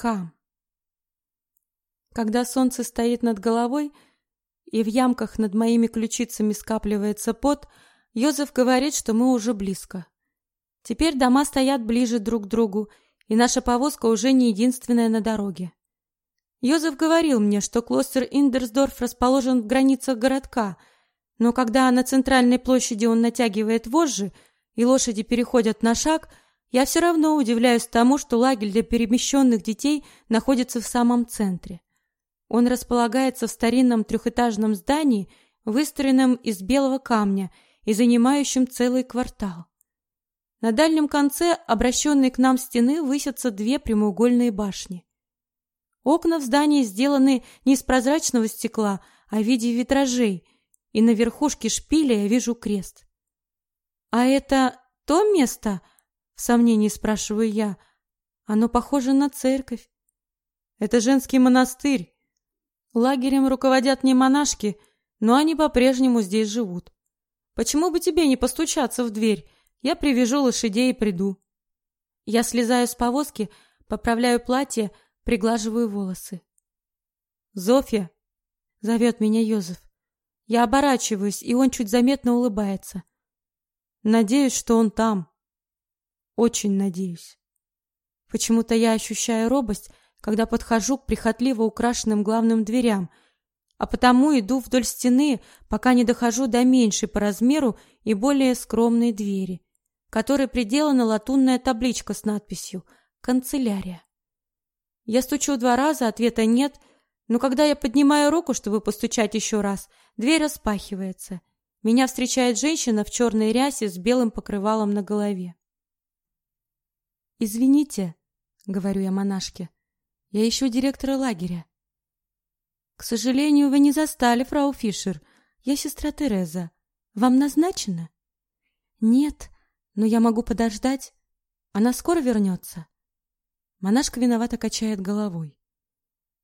К. Когда солнце стоит над головой и в ямках над моими ключицами скапливается пот, Йозеф говорит, что мы уже близко. Теперь дома стоят ближе друг к другу, и наша повозка уже не единственная на дороге. Йозеф говорил мне, что клостер Индерсдорф расположен в границах городка, но когда на центральной площади он натягивает вожжи и лошади переходят на шаг, я все равно удивляюсь тому, что лагерь для перемещенных детей находится в самом центре. Он располагается в старинном трехэтажном здании, выстроенном из белого камня и занимающем целый квартал. На дальнем конце обращенной к нам стены высятся две прямоугольные башни. Окна в здании сделаны не из прозрачного стекла, а в виде витражей, и на верхушке шпиля я вижу крест. А это то место, в сомнении спрашиваю я. Оно похоже на церковь. Это женский монастырь. Лагерем руководят не монашки, но они по-прежнему здесь живут. Почему бы тебе не постучаться в дверь? Я привяжу лошадей и приду. Я слезаю с повозки, поправляю платье, приглаживаю волосы. Зофья зовет меня Йозеф. Я оборачиваюсь, и он чуть заметно улыбается. Надеюсь, что он там. Очень надеюсь. Почему-то я ощущаю робость, когда подхожу к прихотливо украшенным главным дверям, а потому иду вдоль стены, пока не дохожу до меньшей по размеру и более скромной двери, которой приделана латунная табличка с надписью «Канцелярия». Я стучу два раза, ответа нет, но когда я поднимаю руку, чтобы постучать еще раз, дверь распахивается. Меня встречает женщина в черной рясе с белым покрывалом на голове. «Извините», — говорю я монашке, — «я ищу директора лагеря». «К сожалению, вы не застали, фрау Фишер. Я сестра Тереза. Вам назначено?» «Нет, но я могу подождать. Она скоро вернется?» Монашка виновато качает головой.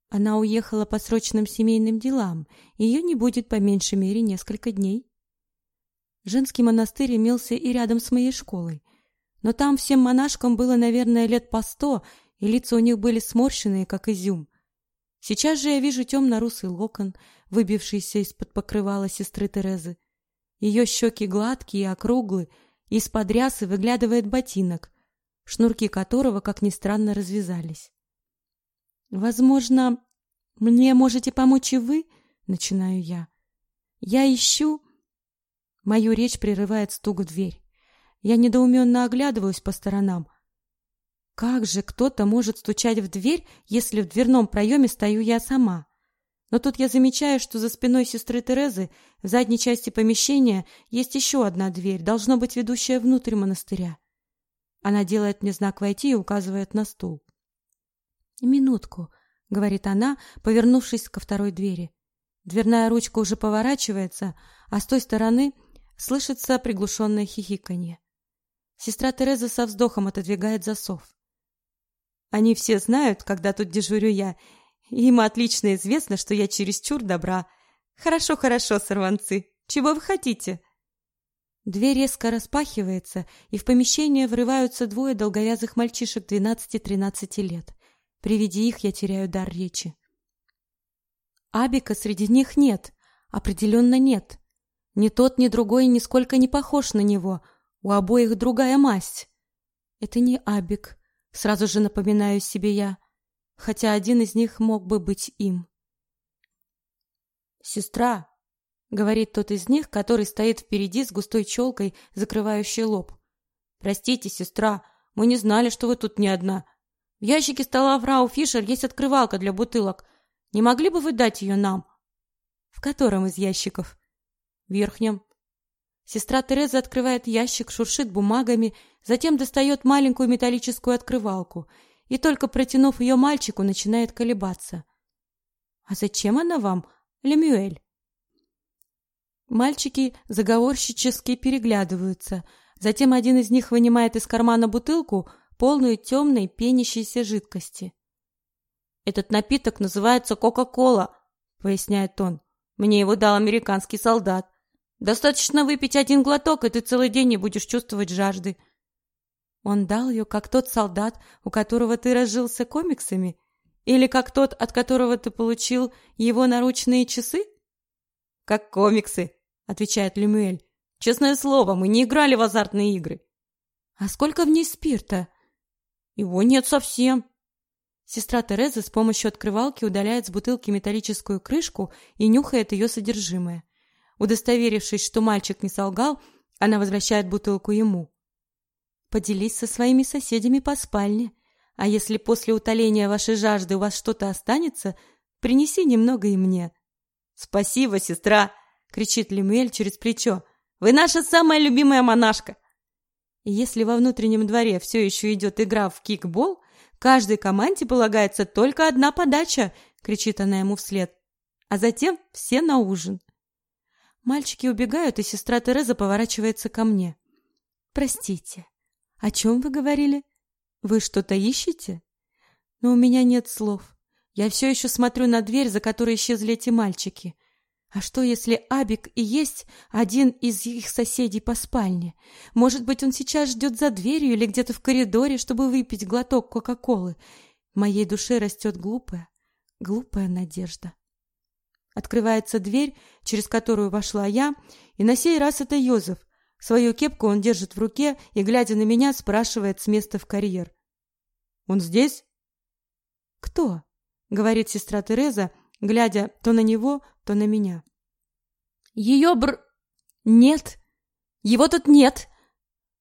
Она уехала по срочным семейным делам, ее не будет по меньшей мере несколько дней. Женский монастырь имелся и рядом с моей школой, но там всем монашкам было, наверное, лет по сто, и лица у них были сморщенные, как изюм. Сейчас же я вижу темно-русый локон, выбившийся из-под покрывала сестры Терезы. Ее щеки гладкие и округлые, из-под рясы выглядывает ботинок, шнурки которого, как ни странно, развязались. Возможно, мне можете помочь и вы, начинаю я. Я ищу Мою речь прерывает стук в дверь. Я недоуменно оглядываюсь по сторонам. Как же кто-то может стучать в дверь, если в дверном проеме стою я сама? Но тут я замечаю, что за спиной сестры Терезы в задней части помещения есть еще одна дверь, должно быть ведущая внутрь монастыря. Она делает мне знак войти и указывает на стул. «Минутку», — говорит она, повернувшись ко второй двери. Дверная ручка уже поворачивается, а с той стороны слышится приглушенное хихиканье. Сестра Тереза со вздохом отодвигает засов. Они все знают, когда тут дежурю я, им отлично известно, что я чересчур добра. Хорошо, хорошо, сорванцы. Чего вы хотите? Дверь резко распахивается, и в помещение врываются двое долговязых мальчишек 12-13 лет. При виде их я теряю дар речи. Абика среди них нет, определенно нет. Ни тот, ни другой нисколько не похож на него. У обоих другая масть. Это не Абик, сразу же напоминаю себе я, хотя один из них мог бы быть им. Сестра, говорит тот из них, который стоит впереди с густой челкой, закрывающей лоб. Простите, сестра, мы не знали, что вы тут не одна. В ящике стола фрау Фишер есть открывалка для бутылок. Не могли бы вы дать ее нам? В котором из ящиков? В верхнем. Сестра Тереза открывает ящик, шуршит бумагами, затем достает маленькую металлическую открывалку и только протянув ее мальчику, начинает колебаться. А зачем она вам, Лемюэль? Мальчики заговорщически переглядываются. Затем один из них вынимает из кармана бутылку, полную темной пенящейся жидкости. Этот напиток называется Кока-кола, поясняет он. Мне его дал американский солдат. Достаточно выпить один глоток, и ты целый день не будешь чувствовать жажды. Он дал ее, как тот солдат, у которого ты разжился комиксами, Или как тот, от которого ты получил его наручные часы? Как комиксы, отвечает Лемюэль. Честное слово, мы не играли в азартные игры. А сколько в ней спирта? Его нет совсем. Сестра Тереза с помощью открывалки удаляет с бутылки металлическую крышку и нюхает ее содержимое. Удостоверившись, что мальчик не солгал, она возвращает бутылку ему. Поделись со своими соседями по спальне. А если после утоления вашей жажды у вас что-то останется, принеси немного и мне. Спасибо, сестра, кричит Лемель через плечо. Вы наша самая любимая монашка. Если во внутреннем дворе все еще идет игра в кикбол, каждой команде полагается только одна подача, кричит она ему вслед. А затем все на ужин. Мальчики убегают, и сестра Тереза поворачивается ко мне. Простите. О чем вы говорили? Вы что-то ищете? Но у меня нет слов. Я все еще смотрю на дверь, за которой исчезли эти мальчики. А что, если Абик и есть один из их соседей по спальне? Может быть, он сейчас ждет за дверью или где-то в коридоре, чтобы выпить глоток Кока-Колы? В моей душе растет глупая, глупая надежда. Открывается дверь, через которую вошла я, и на сей раз это Йозеф. Свою кепку он держит в руке и, глядя на меня, спрашивает с места в карьер. Он здесь? Кто? говорит сестра Тереза, глядя то на него, то на меня. Ее бр Нет. Его тут нет.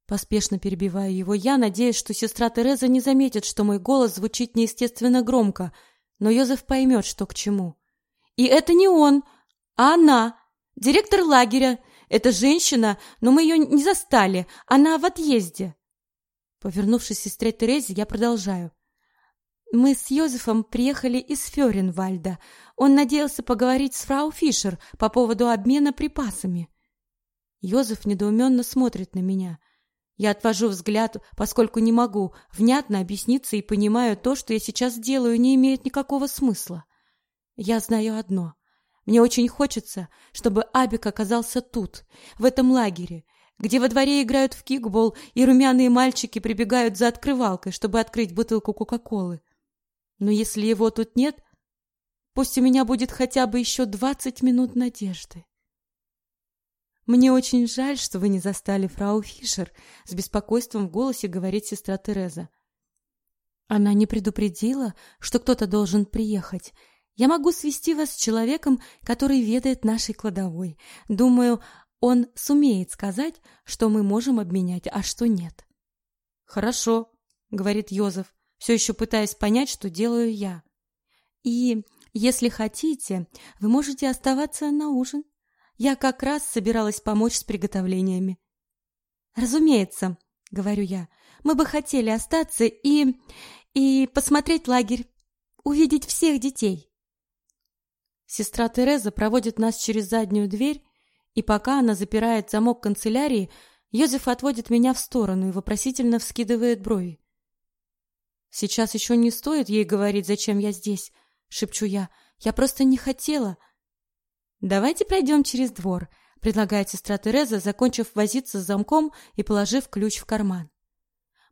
Поспешно перебиваю его я, надеясь, что сестра Тереза не заметит, что мой голос звучит неестественно громко, но Йозеф поймет, что к чему. И это не он, а она, директор лагеря. Это женщина, но мы ее не застали, она в отъезде. Повернувшись к сестре Терезе, я продолжаю. Мы с Йозефом приехали из Фёренвальда. Он надеялся поговорить с фрау Фишер по поводу обмена припасами. Йозеф недоуменно смотрит на меня. Я отвожу взгляд, поскольку не могу внятно объясниться и понимаю, то, что я сейчас делаю, не имеет никакого смысла. Я знаю одно. Мне очень хочется, чтобы Абик оказался тут, в этом лагере, где во дворе играют в кикбол, и румяные мальчики прибегают за открывалкой, чтобы открыть бутылку Кока-Колы. Но если его тут нет, пусть у меня будет хотя бы еще двадцать минут надежды. Мне очень жаль, что вы не застали фрау Фишер, с беспокойством в голосе говорит сестра Тереза. Она не предупредила, что кто-то должен приехать. Я могу свести вас с человеком, который ведает нашей кладовой. Думаю, он сумеет сказать, что мы можем обменять, а что нет. Хорошо, говорит Йозеф, все еще пытаясь понять, что делаю я. И если хотите, вы можете оставаться на ужин. Я как раз собиралась помочь с приготовлениями. Разумеется, говорю я. Мы бы хотели остаться и и посмотреть лагерь, увидеть всех детей. Сестра Тереза проводит нас через заднюю дверь и пока она запирает замок канцелярии, Йозеф отводит меня в сторону и вопросительно вскидывает брови. Сейчас еще не стоит ей говорить, зачем я здесь, шепчу я. Я просто не хотела. Давайте пройдем через двор, предлагает сестра Тереза, закончив возиться с замком и положив ключ в карман.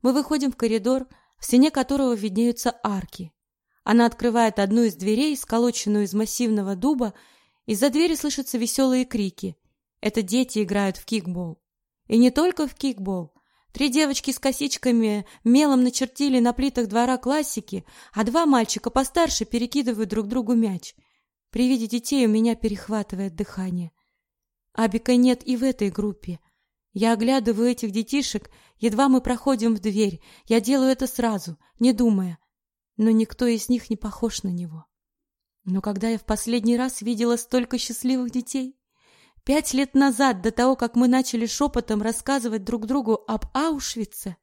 Мы выходим в коридор, в стене которого виднеются арки. Она открывает одну из дверей, сколоченную из массивного дуба, из-за двери слышатся веселые крики. Это дети играют в кикбол. И не только в кикбол. Три девочки с косичками мелом начертили на плитах двора классики, а два мальчика постарше перекидывают друг другу мяч. При виде детей у меня перехватывает дыхание. Абика нет и в этой группе. Я оглядываю этих детишек, едва мы проходим в дверь. Я делаю это сразу, не думая. Но никто из них не похож на него. Но когда я в последний раз видела столько счастливых детей? Пять лет назад, до того, как мы начали шепотом рассказывать друг другу об Аушвице,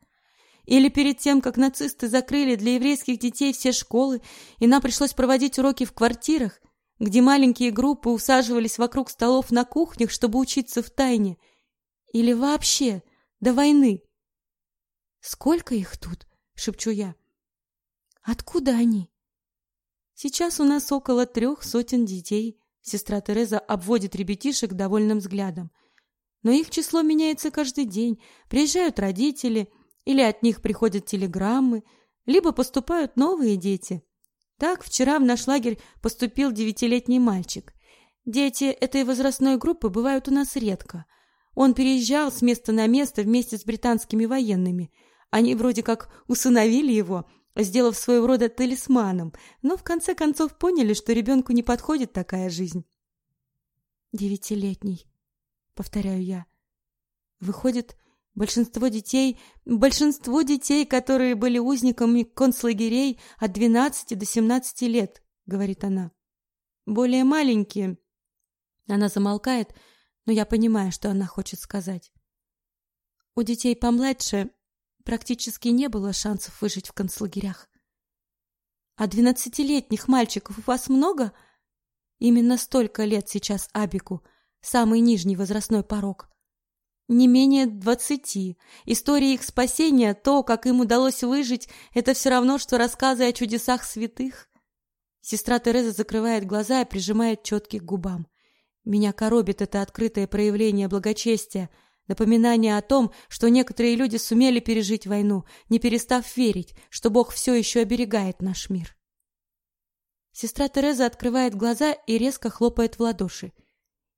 или перед тем, как нацисты закрыли для еврейских детей все школы, и нам пришлось проводить уроки в квартирах, где маленькие группы усаживались вокруг столов на кухнях, чтобы учиться в тайне, или вообще до войны. Сколько их тут? шепчу я. Откуда они? Сейчас у нас около трех сотен детей, Сестра Тереза обводит ребятишек довольным взглядом. Но их число меняется каждый день. Приезжают родители, или от них приходят телеграммы, либо поступают новые дети. Так вчера в наш лагерь поступил девятилетний мальчик. Дети этой возрастной группы бывают у нас редко. Он переезжал с места на место вместе с британскими военными. Они вроде как усыновили его, сделав своего рода талисманом, но в конце концов поняли, что ребенку не подходит такая жизнь. «Девятилетний», — повторяю я. Выходит, большинство детей, большинство детей, которые были узниками концлагерей от 12 до 17 лет, говорит она. Более маленькие. Она замолкает, но я понимаю, что она хочет сказать. У детей помладше практически не было шансов выжить в концлагерях. А двенадцатилетних мальчиков у вас много? Именно столько лет сейчас Абику, самый нижний возрастной порог. Не менее двадцати. История их спасения, то, как им удалось выжить, это все равно, что рассказы о чудесах святых. Сестра Тереза закрывает глаза и прижимает четки к губам. Меня коробит это открытое проявление благочестия — Напоминание о том, что некоторые люди сумели пережить войну, не перестав верить, что Бог все еще оберегает наш мир. Сестра Тереза открывает глаза и резко хлопает в ладоши.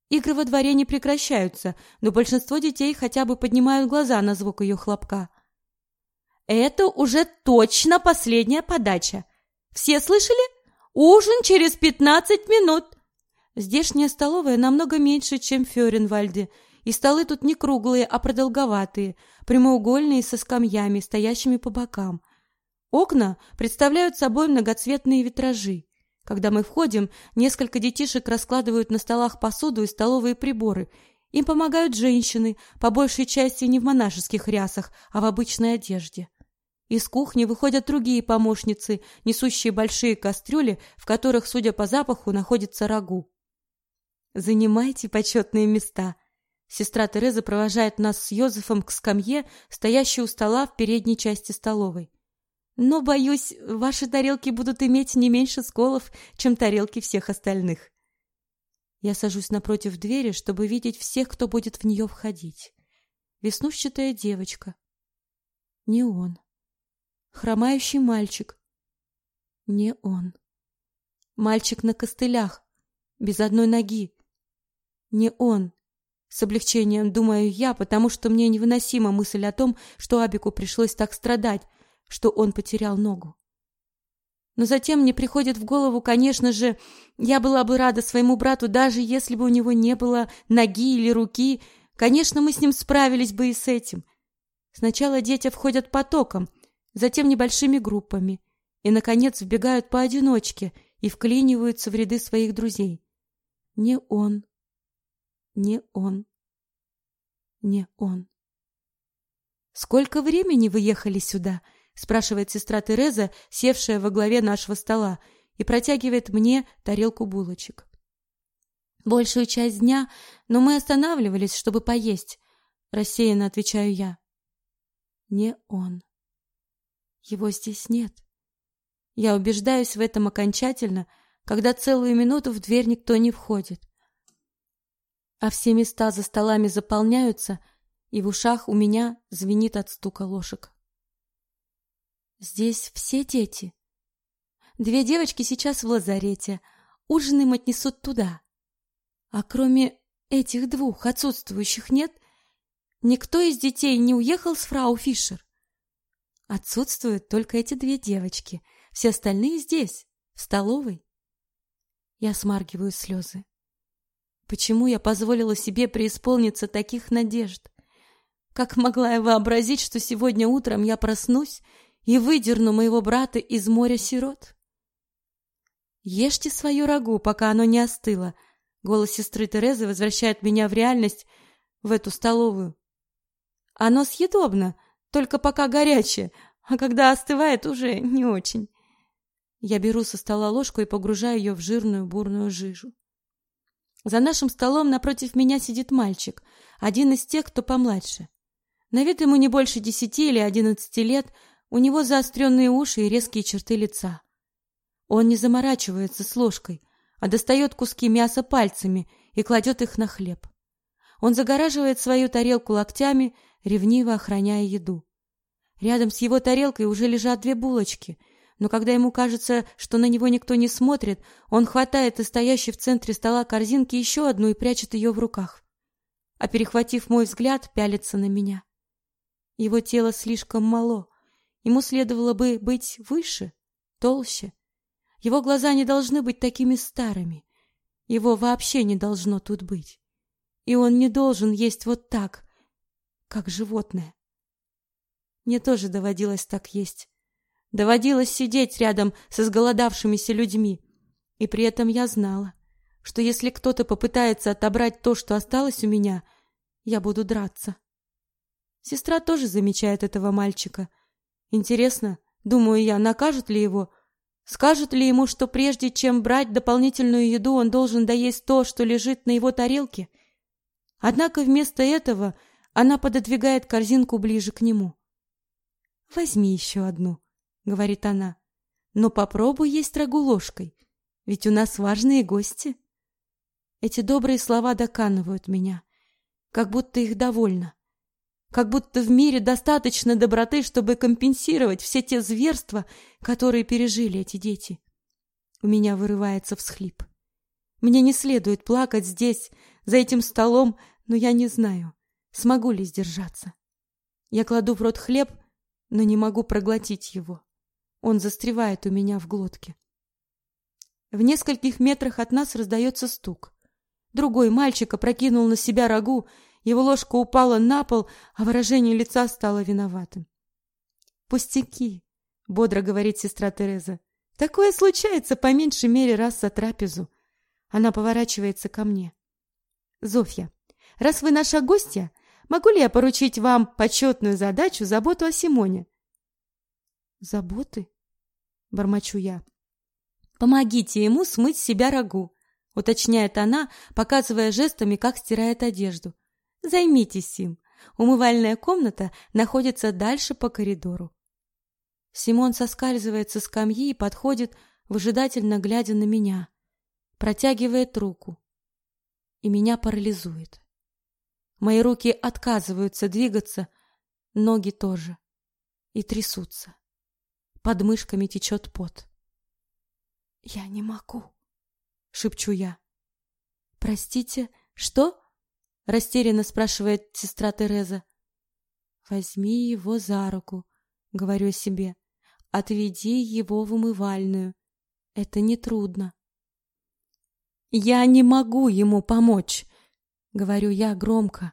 Игры во дворе не прекращаются, но большинство детей хотя бы поднимают глаза на звук ее хлопка. Это уже точно последняя подача. Все слышали? Ужин через пятнадцать минут. Здешняя столовая намного меньше, чем в Фёренвальде, и столы тут не круглые, а продолговатые, прямоугольные со скамьями, стоящими по бокам. Окна представляют собой многоцветные витражи. Когда мы входим, несколько детишек раскладывают на столах посуду и столовые приборы. Им помогают женщины, по большей части не в монашеских рясах, а в обычной одежде. Из кухни выходят другие помощницы, несущие большие кастрюли, в которых, судя по запаху, находится рагу. Занимайте почетные места. Сестра Тереза провожает нас с Йозефом к скамье, стоящей у стола в передней части столовой. Но, боюсь, ваши тарелки будут иметь не меньше сколов, чем тарелки всех остальных. Я сажусь напротив двери, чтобы видеть всех, кто будет в нее входить. Веснушчатая девочка. Не он. Хромающий мальчик. Не он. Мальчик на костылях, без одной ноги. Не он. С облегчением думаю я, потому что мне невыносима мысль о том, что Абику пришлось так страдать, что он потерял ногу. Но затем мне приходит в голову, конечно же, я была бы рада своему брату, даже если бы у него не было ноги или руки. Конечно, мы с ним справились бы и с этим. Сначала дети входят потоком, затем небольшими группами, и, наконец, вбегают поодиночке и вклиниваются в ряды своих друзей. Не он, не он. Не он. «Сколько времени вы ехали сюда?» — спрашивает сестра Тереза, севшая во главе нашего стола, и протягивает мне тарелку булочек. «Большую часть дня, но мы останавливались, чтобы поесть», — рассеянно отвечаю я. «Не он. Его здесь нет». Я убеждаюсь в этом окончательно, когда целую минуту в дверь никто не входит а все места за столами заполняются, и в ушах у меня звенит от стука ложек. Здесь все дети. Две девочки сейчас в лазарете. Ужин им отнесут туда. А кроме этих двух отсутствующих нет, никто из детей не уехал с фрау Фишер. Отсутствуют только эти две девочки. Все остальные здесь, в столовой. Я смаргиваю слезы. Почему я позволила себе преисполниться таких надежд? Как могла я вообразить, что сегодня утром я проснусь и выдерну моего брата из моря сирот? Ешьте свою рагу, пока оно не остыло. Голос сестры Терезы возвращает меня в реальность, в эту столовую. Оно съедобно, только пока горячее, а когда остывает, уже не очень. Я беру со стола ложку и погружаю ее в жирную бурную жижу. За нашим столом напротив меня сидит мальчик, один из тех, кто помладше. На вид ему не больше десяти или одиннадцати лет, у него заостренные уши и резкие черты лица. Он не заморачивается с ложкой, а достает куски мяса пальцами и кладет их на хлеб. Он загораживает свою тарелку локтями, ревниво охраняя еду. Рядом с его тарелкой уже лежат две булочки. Но когда ему кажется, что на него никто не смотрит, он хватает из стоящей в центре стола корзинки еще одну и прячет ее в руках. А перехватив мой взгляд, пялится на меня. Его тело слишком мало. Ему следовало бы быть выше, толще. Его глаза не должны быть такими старыми. Его вообще не должно тут быть. И он не должен есть вот так, как животное. Мне тоже доводилось так есть. Доводилось сидеть рядом с изголодавшимися людьми. И при этом я знала, что если кто-то попытается отобрать то, что осталось у меня, я буду драться. Сестра тоже замечает этого мальчика. Интересно, думаю я, накажут ли его? Скажут ли ему, что прежде чем брать дополнительную еду, он должен доесть то, что лежит на его тарелке? Однако вместо этого она пододвигает корзинку ближе к нему. «Возьми еще одну», — говорит она. «Но попробуй есть рагу ложкой, ведь у нас важные гости». Эти добрые слова доканывают меня, как будто их довольно. Как будто в мире достаточно доброты, чтобы компенсировать все те зверства, которые пережили эти дети. У меня вырывается всхлип. Мне не следует плакать здесь, за этим столом, но я не знаю, смогу ли сдержаться. Я кладу в рот хлеб, но не могу проглотить его. Он застревает у меня в глотке. В нескольких метрах от нас раздается стук. Другой мальчик опрокинул на себя рагу, его ложка упала на пол, а выражение лица стало виноватым. «Пустяки», — бодро говорит сестра Тереза. «Такое случается по меньшей мере раз за трапезу». Она поворачивается ко мне. «Зофья, раз вы наша гостья, могу ли я поручить вам почетную задачу заботу о Симоне?» «Заботы?» — бормочу я. «Помогите ему смыть с себя рагу», — уточняет она, показывая жестами, как стирает одежду. «Займитесь им. Умывальная комната находится дальше по коридору». Симон соскальзывает со скамьи и подходит, выжидательно глядя на меня. Протягивает руку. И меня парализует. Мои руки отказываются двигаться, ноги тоже. И трясутся. Под мышками течет пот. «Я не могу», — шепчу я. «Простите, что?» — растерянно спрашивает сестра Тереза. «Возьми его за руку», — говорю себе. «Отведи его в умывальную. Это нетрудно». «Я не могу ему помочь», — говорю я громко,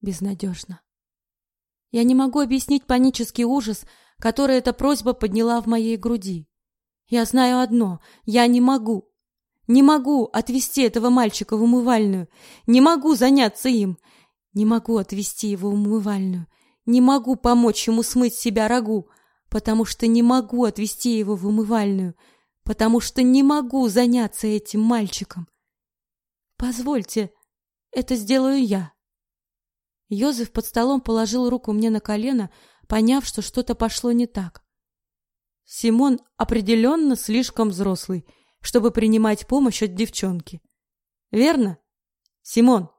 безнадежно. Я не могу объяснить панический ужас, который эта просьба подняла в моей груди. Я знаю одно — я не могу. Не могу отвезти этого мальчика в умывальную. Не могу заняться им. Не могу отвезти его в умывальную. Не могу помочь ему смыть себя рагу, потому что не могу отвезти его в умывальную, потому что не могу заняться этим мальчиком. Позвольте, это сделаю я. Йозеф под столом положил руку мне на колено, поняв, что что-то пошло не так. Симон определенно слишком взрослый, чтобы принимать помощь от девчонки. Верно? Симон?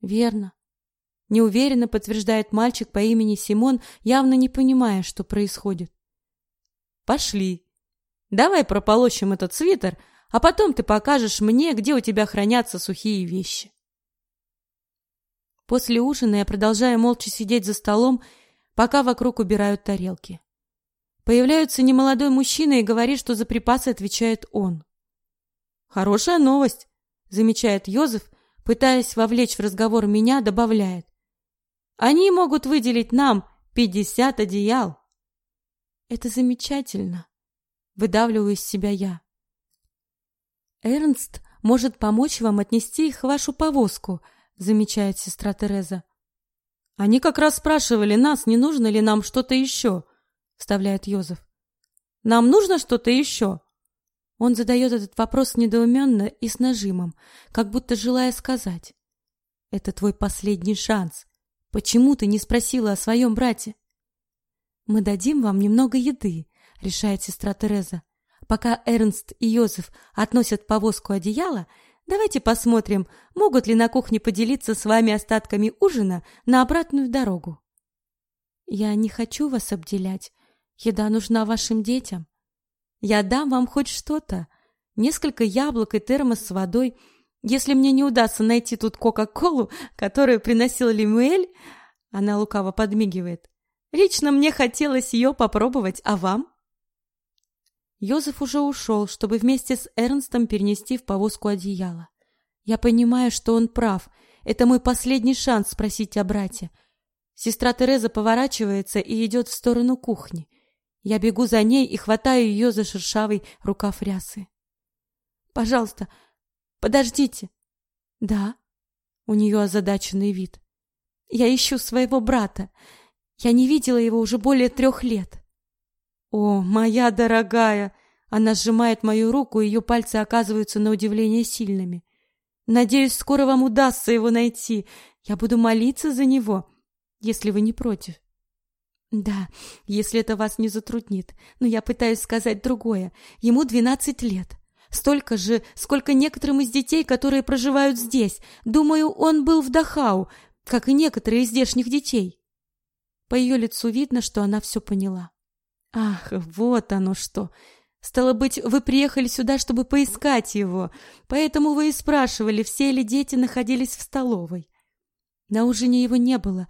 Верно. Неуверенно подтверждает мальчик по имени Симон, явно не понимая, что происходит. Пошли. Давай прополощем этот свитер, а потом ты покажешь мне, где у тебя хранятся сухие вещи. После ужина я продолжаю молча сидеть за столом пока вокруг убирают тарелки. Появляется немолодой мужчина и говорит, что за припасы отвечает он. «Хорошая новость», — замечает Йозеф, пытаясь вовлечь в разговор меня, добавляет. «Они могут выделить нам пятьдесят одеял». «Это замечательно», — выдавливаю из себя я. «Эрнст может помочь вам отнести их в вашу повозку», — замечает сестра Тереза. Они как раз спрашивали нас, не нужно ли нам что-то еще, вставляет Йозеф. Нам нужно что-то еще? Он задает этот вопрос недоуменно и с нажимом, как будто желая сказать. Это твой последний шанс. Почему ты не спросила о своем брате? Мы дадим вам немного еды, решает сестра Тереза. Пока Эрнст и Йозеф относят повозку одеяла, Давайте посмотрим, могут ли на кухне поделиться с вами остатками ужина на обратную дорогу. Я не хочу вас обделять. Еда нужна вашим детям. Я дам вам хоть что-то. Несколько яблок и термос с водой. Если мне не удастся найти тут Кока-Колу, которую приносил Лемуэль, она лукаво подмигивает. Лично мне хотелось ее попробовать, а вам? Йозеф уже ушел, чтобы вместе с Эрнстом перенести в повозку одеяло. Я понимаю, что он прав. Это мой последний шанс спросить о брате. Сестра Тереза поворачивается и идет в сторону кухни. Я бегу за ней и хватаю ее за шершавый рукав рясы. «Пожалуйста, подождите!» «Да?» У нее озадаченный вид. «Я ищу своего брата. Я не видела его уже более трех лет». «О, моя дорогая!» Она сжимает мою руку, и ее пальцы оказываются на удивление сильными. «Надеюсь, скоро вам удастся его найти. Я буду молиться за него, если вы не против». «Да, если это вас не затруднит. Но я пытаюсь сказать другое. Ему двенадцать лет. Столько же, сколько некоторым из детей, которые проживают здесь. Думаю, он был в Дахау, как и некоторые из здешних детей». По ее лицу видно, что она все поняла. Ах, вот оно что. Стало быть, вы приехали сюда, чтобы поискать его. Поэтому вы и спрашивали, все ли дети находились в столовой. На ужине его не было,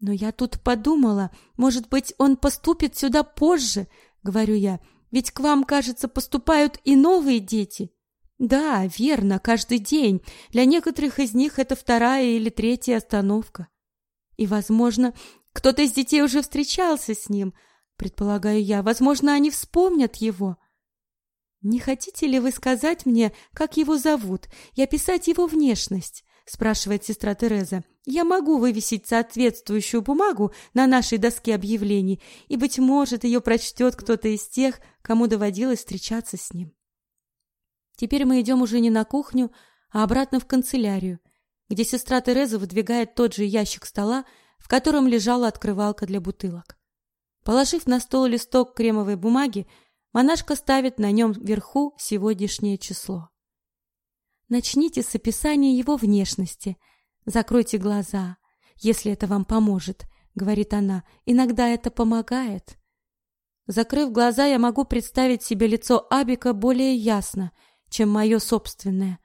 но я тут подумала, может быть, он поступит сюда позже, говорю я. Ведь к вам, кажется, поступают и новые дети. Да, верно, каждый день. Для некоторых из них это вторая или третья остановка. И, возможно, кто-то из детей уже встречался с ним, предполагаю я. Возможно, они вспомнят его. Не хотите ли вы сказать мне, как его зовут, и описать его внешность? спрашивает сестра Тереза. Я могу вывесить соответствующую бумагу на нашей доске объявлений, и быть может, ее прочтет кто-то из тех, кому доводилось встречаться с ним. Теперь мы идем уже не на кухню, а обратно в канцелярию, где сестра Тереза выдвигает тот же ящик стола, в котором лежала открывалка для бутылок. Положив на стол листок кремовой бумаги, монашка ставит на нем вверху сегодняшнее число. Начните с описания его внешности. Закройте глаза, если это вам поможет, говорит она. Иногда это помогает. Закрыв глаза, я могу представить себе лицо Абика более ясно, чем мое собственное.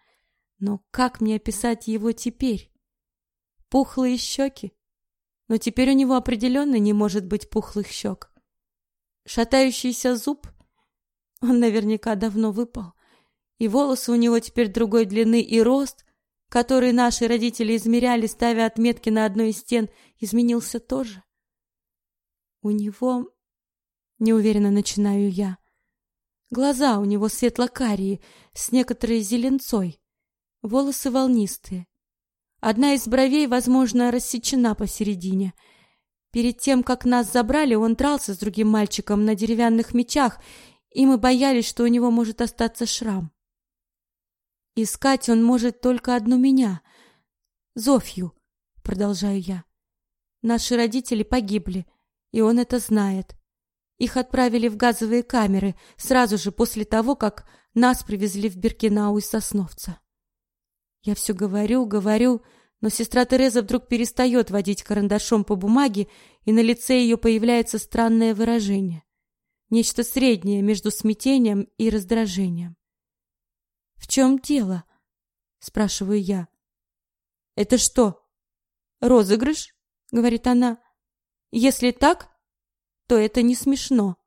Но как мне описать его теперь? Пухлые щеки, но теперь у него определенно не может быть пухлых щек. Шатающийся зуб, он наверняка давно выпал, и волосы у него теперь другой длины и рост, который наши родители измеряли, ставя отметки на одной из стен, изменился тоже. У него, неуверенно начинаю я, глаза у него светло-карие, с некоторой зеленцой, волосы волнистые, Одна из бровей, возможно, рассечена посередине. Перед тем, как нас забрали, он дрался с другим мальчиком на деревянных мечах, и мы боялись, что у него может остаться шрам. Искать он может только одну меня, Зофью, продолжаю я. Наши родители погибли, и он это знает. Их отправили в газовые камеры сразу же после того, как нас привезли в Биркинау из Сосновца. Я все говорю, говорю, но сестра Тереза вдруг перестает водить карандашом по бумаге, и на лице ее появляется странное выражение. Нечто среднее между смятением и раздражением. «В чем дело?» — спрашиваю я. «Это что, розыгрыш?» — говорит она. «Если так, то это не смешно».